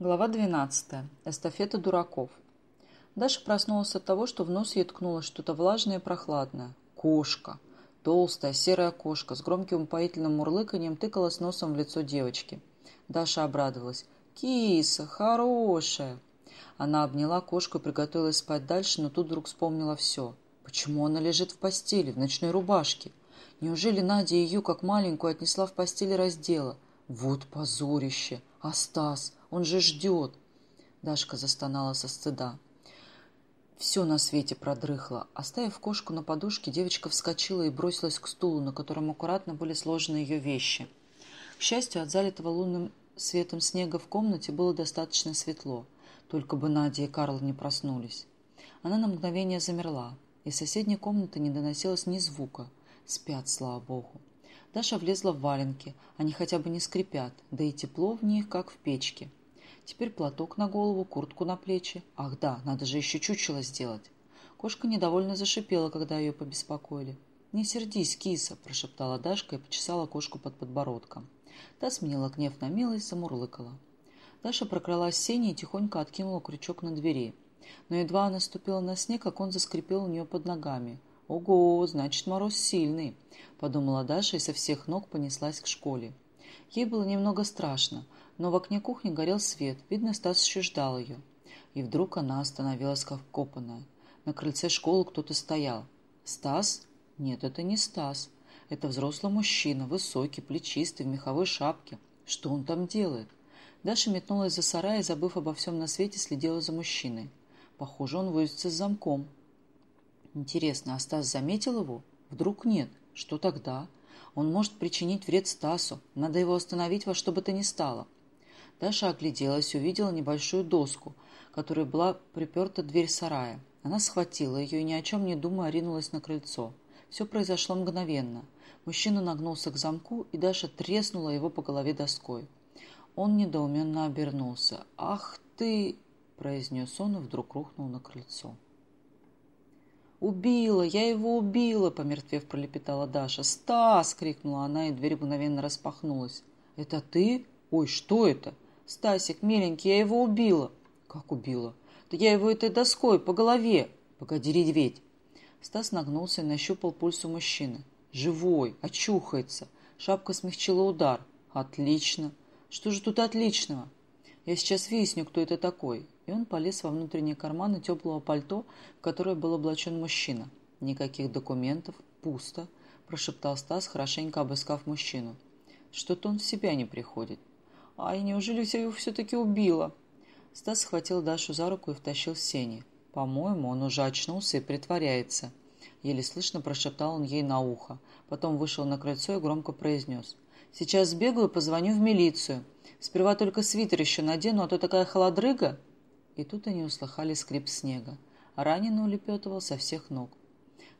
Глава 12. Эстафета дураков. Даша проснулась от того, что в нос ей ткнулось что-то влажное и прохладное. Кошка. Толстая серая кошка с громким упоительным мурлыканьем тыкалась носом в лицо девочки. Даша обрадовалась. «Киса, хорошая!» Она обняла кошку и приготовилась спать дальше, но тут вдруг вспомнила все. Почему она лежит в постели, в ночной рубашке? Неужели Надя ее, как маленькую, отнесла в постель раздела? Вот позорище! А Стас? Он же ждет!» Дашка застонала со стыда. Все на свете продрыхло. Оставив кошку на подушке, девочка вскочила и бросилась к стулу, на котором аккуратно были сложены ее вещи. К счастью, от залитого лунным светом снега в комнате было достаточно светло. Только бы Надя и Карл не проснулись. Она на мгновение замерла. Из соседней комнаты не доносилось ни звука. Спят, слава богу. Даша влезла в валенки. Они хотя бы не скрипят, да и тепло в них, как в печке. Теперь платок на голову, куртку на плечи. Ах да, надо же еще чучело сделать. Кошка недовольно зашипела, когда ее побеспокоили. «Не сердись, киса!» – прошептала Дашка и почесала кошку под подбородком. Та сменила гнев на милость, замурлыкала. Даша прокралась в сене и тихонько откинула крючок на двери. Но едва она ступила на снег, как он заскрипел у нее под ногами. «Ого, значит, мороз сильный!» – подумала Даша и со всех ног понеслась к школе. Ей было немного страшно – но в окне кухни горел свет. Видно, Стас еще ждал ее. И вдруг она остановилась как копанная. На крыльце школы кто-то стоял. «Стас? Нет, это не Стас. Это взрослый мужчина, высокий, плечистый, в меховой шапке. Что он там делает?» Даша метнулась за сарай и, забыв обо всем на свете, следила за мужчиной. Похоже, он возится с замком. Интересно, а Стас заметил его? Вдруг нет? Что тогда? Он может причинить вред Стасу. Надо его остановить во что бы то ни стало. Даша огляделась, увидела небольшую доску, которой была приперта дверь сарая. Она схватила ее и, ни о чем не думая, ринулась на крыльцо. Все произошло мгновенно. Мужчина нагнулся к замку, и Даша треснула его по голове доской. Он недоуменно обернулся. «Ах ты!» – произнес он и вдруг рухнул на крыльцо. «Убила! Я его убила!» – помертвев пролепетала Даша. «Стас!» – крикнула она, и дверь мгновенно распахнулась. «Это ты? Ой, что это?» «Стасик, миленький, я его убила». «Как убила?» «Да я его этой доской по голове». «Погоди реветь». Стас нагнулся и нащупал пульс у мужчины. «Живой, очухается. Шапка смягчила удар. Отлично. Что же тут отличного? Я сейчас выясню, кто это такой». И он полез во внутренние карманы теплого пальто, в которое был облачен мужчина. «Никаких документов. Пусто», – прошептал Стас, хорошенько обыскав мужчину. «Что-то он в себя не приходит. «Ай, неужели я его все-таки убила?» Стас схватил Дашу за руку и втащил в сени. «По-моему, он уже очнулся и притворяется». Еле слышно прошептал он ей на ухо. Потом вышел на крыльцо и громко произнес. «Сейчас сбегаю, позвоню в милицию. Сперва только свитер еще надену, а то такая холодрыга». И тут они услыхали скрип снега. Раненый улепетывал со всех ног.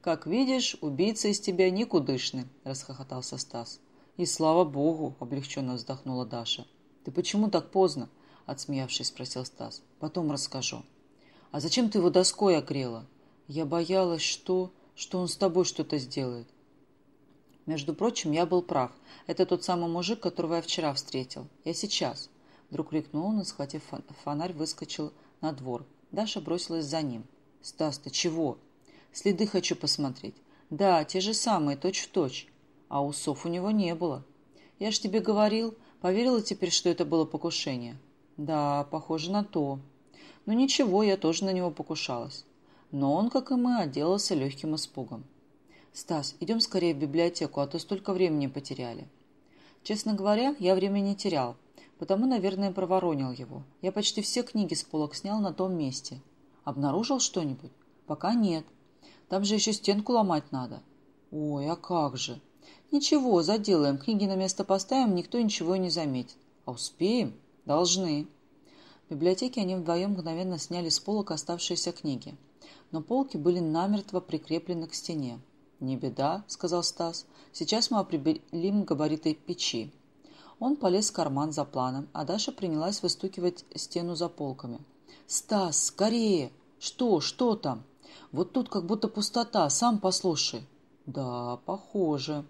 «Как видишь, убийца из тебя никудышный», – расхохотался Стас. «И слава богу!» – облегченно вздохнула Даша. «Ты почему так поздно?» – отсмеявшись, спросил Стас. «Потом расскажу». «А зачем ты его доской огрела?» «Я боялась, что... что он с тобой что-то сделает». «Между прочим, я был прав. Это тот самый мужик, которого я вчера встретил. Я сейчас». Вдруг крикнул он и, схватив фонарь, выскочил на двор. Даша бросилась за ним. «Стас, ты чего?» «Следы хочу посмотреть». «Да, те же самые, точь-в-точь. Точь. А усов у него не было». «Я ж тебе говорил, Поверила теперь, что это было покушение? Да, похоже на то. Но ну, ничего, я тоже на него покушалась. Но он, как и мы, отделался легким испугом. «Стас, идем скорее в библиотеку, а то столько времени потеряли». Честно говоря, я времени не терял, потому, наверное, проворонил его. Я почти все книги с полок снял на том месте. Обнаружил что-нибудь? Пока нет. Там же еще стенку ломать надо. Ой, а как же? Ничего, заделаем, книги на место поставим, никто ничего не заметит. А успеем? Должны. В библиотеке они вдвоем мгновенно сняли с полок оставшиеся книги. Но полки были намертво прикреплены к стене. «Не беда», — сказал Стас. «Сейчас мы определим габариты печи». Он полез в карман за планом, а Даша принялась выстукивать стену за полками. «Стас, скорее! Что? Что там? Вот тут как будто пустота, сам послушай». «Да, похоже»,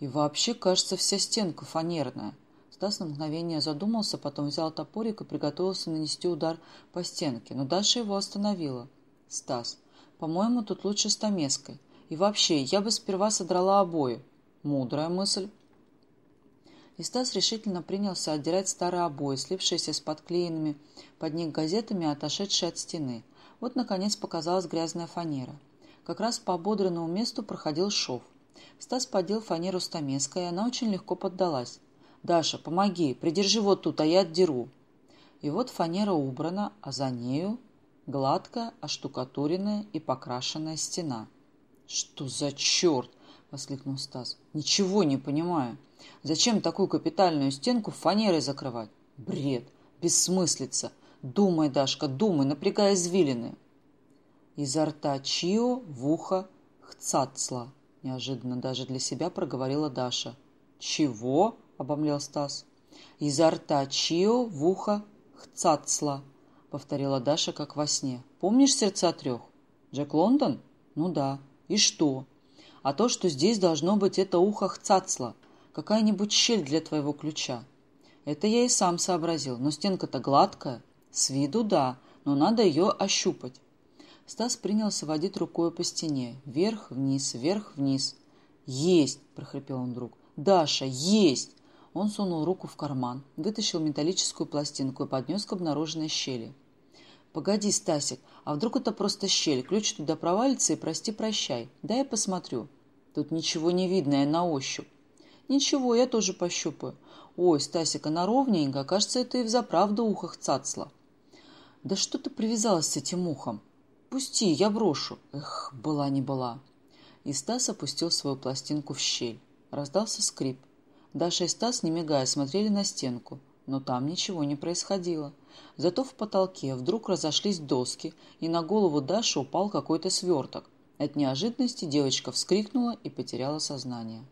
и вообще, кажется, вся стенка фанерная. Стас на мгновение задумался, потом взял топорик и приготовился нанести удар по стенке, но Даша его остановила. «Стас, по-моему, тут лучше стамеской. И вообще, я бы сперва содрала обои». «Мудрая мысль». И Стас решительно принялся отдирать старые обои, слипшиеся с подклеенными под них газетами, отошедшие от стены. Вот, наконец, показалась грязная фанера. Как раз по ободренному месту проходил шов. Стас подел фанеру стамеской, и она очень легко поддалась. «Даша, помоги, придержи вот тут, а я отдеру». И вот фанера убрана, а за нею гладкая, оштукатуренная и покрашенная стена. «Что за черт?» — воскликнул Стас. «Ничего не понимаю. Зачем такую капитальную стенку фанерой закрывать? Бред, бессмыслица. Думай, Дашка, думай, напрягай извилины». Изо рта Чио в ухо хцацла. Неожиданно даже для себя проговорила Даша. «Чего?» — обомлел Стас. «Изо рта Чио в ухо хцацла», — повторила Даша, как во сне. «Помнишь сердца трех? Джек Лондон? Ну да. И что? А то, что здесь должно быть это ухо хцацла, какая-нибудь щель для твоего ключа. Это я и сам сообразил, но стенка-то гладкая. С виду да, но надо ее ощупать. Стас принялся водить рукой по стене. Вверх-вниз, вверх-вниз. «Есть!» – прохрипел он вдруг. «Даша, есть!» Он сунул руку в карман, вытащил металлическую пластинку и поднес к обнаруженной щели. «Погоди, Стасик, а вдруг это просто щель? Ключ туда провалится и прости-прощай. Дай я посмотрю». «Тут ничего не видно, я на ощупь». «Ничего, я тоже пощупаю». «Ой, Стасик, она ровненько. Кажется, это и взаправду ухах цацла». «Да что ты привязалась с этим ухом?» «Пусти, я брошу». Эх, была не была. И Стас опустил свою пластинку в щель. Раздался скрип. Даша и Стас, не мигая, смотрели на стенку, но там ничего не происходило. Зато в потолке вдруг разошлись доски, и на голову Даши упал какой-то сверток. От неожиданности девочка вскрикнула и потеряла сознание.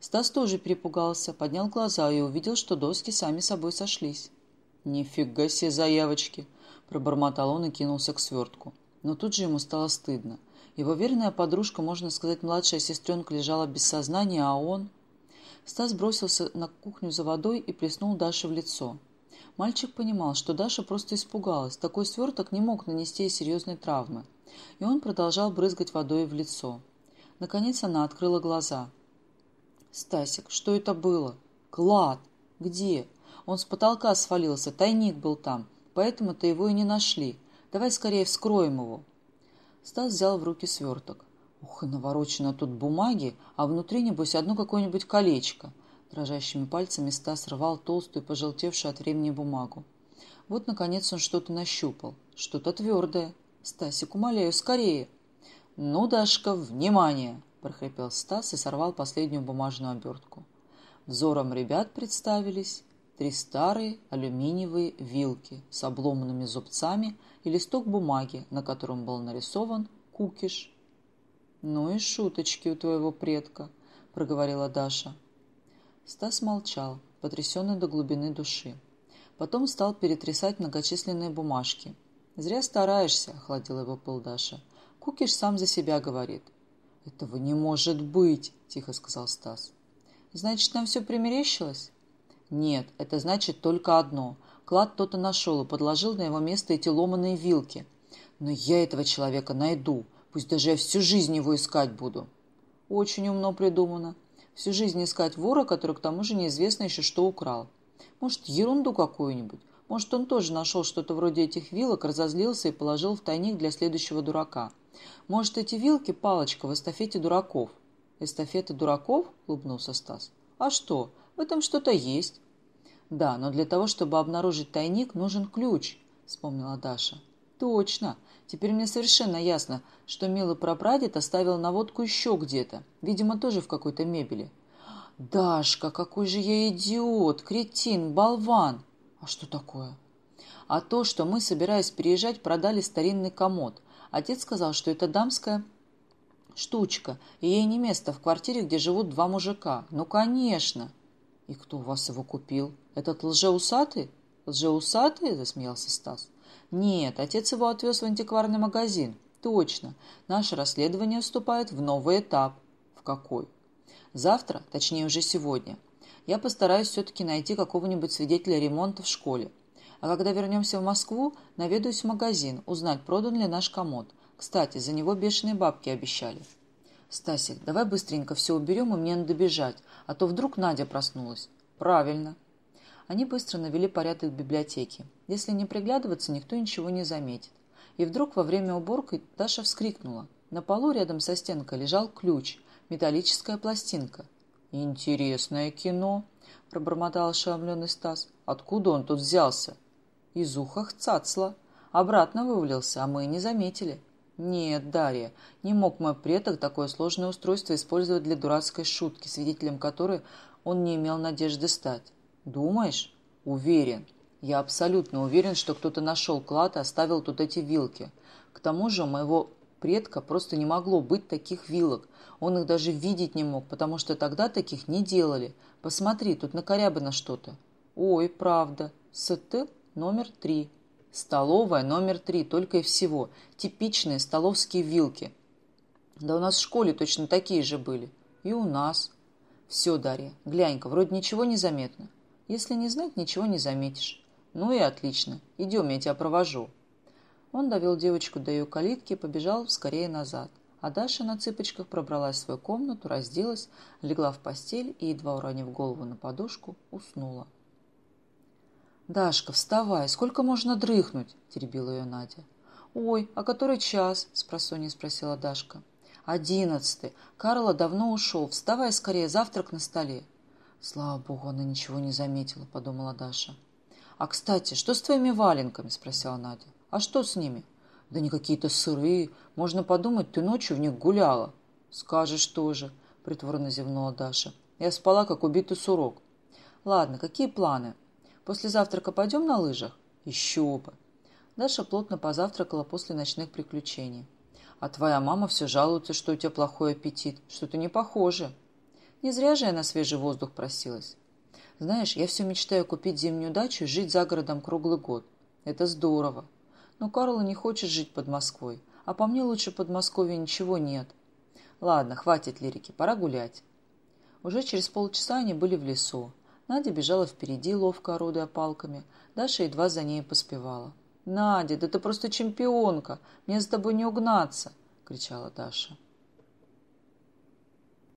Стас тоже перепугался, поднял глаза и увидел, что доски сами собой сошлись. «Нифига себе заявочки!» – пробормотал он и кинулся к свертку. Но тут же ему стало стыдно. Его верная подружка, можно сказать, младшая сестренка, лежала без сознания, а он... Стас бросился на кухню за водой и плеснул Даше в лицо. Мальчик понимал, что Даша просто испугалась. Такой сверток не мог нанести ей серьезной травмы. И он продолжал брызгать водой в лицо. Наконец она открыла глаза. «Стасик, что это было?» «Клад! Где?» «Он с потолка свалился, тайник был там, поэтому-то его и не нашли. Давай скорее вскроем его». Стас взял в руки сверток. Ух, и наворочено тут бумаги, а внутри, небось, одно какое-нибудь колечко. Дрожащими пальцами Стас рвал толстую, пожелтевшую от времени бумагу. Вот, наконец, он что-то нащупал. Что-то твердое. «Стасик, умоляю, скорее!» «Ну, Дашка, внимание!» – прохрипел Стас и сорвал последнюю бумажную обертку. Взором ребят представились три старые алюминиевые вилки с обломанными зубцами и листок бумаги, на котором был нарисован кукиш «Ну и шуточки у твоего предка», — проговорила Даша. Стас молчал, потрясенный до глубины души. Потом стал перетрясать многочисленные бумажки. «Зря стараешься», — охладила его пыл Даша. «Кукиш сам за себя говорит». «Этого не может быть», — тихо сказал Стас. «Значит, нам все примерещилось?» «Нет, это значит только одно. Клад кто-то нашел и подложил на его место эти ломаные вилки. Но я этого человека найду. Пусть даже я всю жизнь его искать буду. Очень умно придумано. Всю жизнь искать вора, который к тому же неизвестно еще что украл. Может, ерунду какую-нибудь. Может, он тоже нашел что-то вроде этих вилок, разозлился и положил в тайник для следующего дурака. Может, эти вилки – палочка в эстафете дураков. «Эстафета дураков?» – улыбнулся Стас. «А что? В этом что-то есть». «Да, но для того, чтобы обнаружить тайник, нужен ключ», – вспомнила Даша. «Точно. Теперь мне совершенно ясно, что милый прапрадед оставил наводку еще где-то, видимо, тоже в какой-то мебели. «Дашка, какой же я идиот, кретин, болван!» «А что такое?» «А то, что мы, собираясь переезжать, продали старинный комод. Отец сказал, что это дамская штучка, и ей не место в квартире, где живут два мужика. Ну, конечно!» «И кто у вас его купил? Этот лжеусатый?» «Лжеусатый?» – засмеялся Стас. Нет, отец его отвез в антикварный магазин. Точно. Наше расследование вступает в новый этап. В какой? Завтра, точнее уже сегодня. Я постараюсь все-таки найти какого-нибудь свидетеля ремонта в школе. А когда вернемся в Москву, наведаюсь в магазин, узнать, продан ли наш комод. Кстати, за него бешеные бабки обещали. Стасик, давай быстренько все уберем, и мне надо бежать, а то вдруг Надя проснулась. Правильно. Они быстро навели порядок в библиотеке. Если не приглядываться, никто ничего не заметит. И вдруг во время уборки Даша вскрикнула. На полу рядом со стенкой лежал ключ, металлическая пластинка. «Интересное кино», — пробормотал ошеломленный Стас. «Откуда он тут взялся?» «Из уха цацла. Обратно вывалился, а мы не заметили». «Нет, Дарья, не мог мой предок такое сложное устройство использовать для дурацкой шутки, свидетелем которой он не имел надежды стать». «Думаешь?» «Уверен. Я абсолютно уверен, что кто-то нашел клад и оставил тут эти вилки. К тому же моего предка просто не могло быть таких вилок. Он их даже видеть не мог, потому что тогда таких не делали. Посмотри, тут накорябано что-то». «Ой, правда. СТ номер три». Столовая номер три, только и всего. Типичные столовские вилки. Да у нас в школе точно такие же были. И у нас. Все, Дарья, глянь-ка, вроде ничего не заметно. Если не знать, ничего не заметишь. Ну и отлично. Идем, я тебя провожу. Он довел девочку до ее калитки и побежал скорее назад. А Даша на цыпочках пробралась в свою комнату, разделась, легла в постель и, едва уронив голову на подушку, уснула. «Дашка, вставай! Сколько можно дрыхнуть?» – теребила ее Надя. «Ой, а который час?» – спросонья спросила Дашка. «Одиннадцатый. Карла давно ушел. Вставай скорее, завтрак на столе». «Слава богу, она ничего не заметила», – подумала Даша. «А, кстати, что с твоими валенками?» – спросила Надя. «А что с ними?» «Да не какие-то сырые. Можно подумать, ты ночью в них гуляла». «Скажешь тоже», – притворно зевнула Даша. «Я спала, как убитый сурок». «Ладно, какие планы?» После завтрака пойдем на лыжах? Еще бы. Даша плотно позавтракала после ночных приключений. А твоя мама все жалуется, что у тебя плохой аппетит. Что-то не похоже. Не зря же я на свежий воздух просилась. Знаешь, я все мечтаю купить зимнюю дачу и жить за городом круглый год. Это здорово. Но Карла не хочет жить под Москвой. А по мне лучше под Подмосковья ничего нет. Ладно, хватит лирики, пора гулять. Уже через полчаса они были в лесу. Надя бежала впереди, ловко орудуя палками. Даша едва за ней поспевала. «Надя, да ты просто чемпионка! Мне с тобой не угнаться!» — кричала Даша.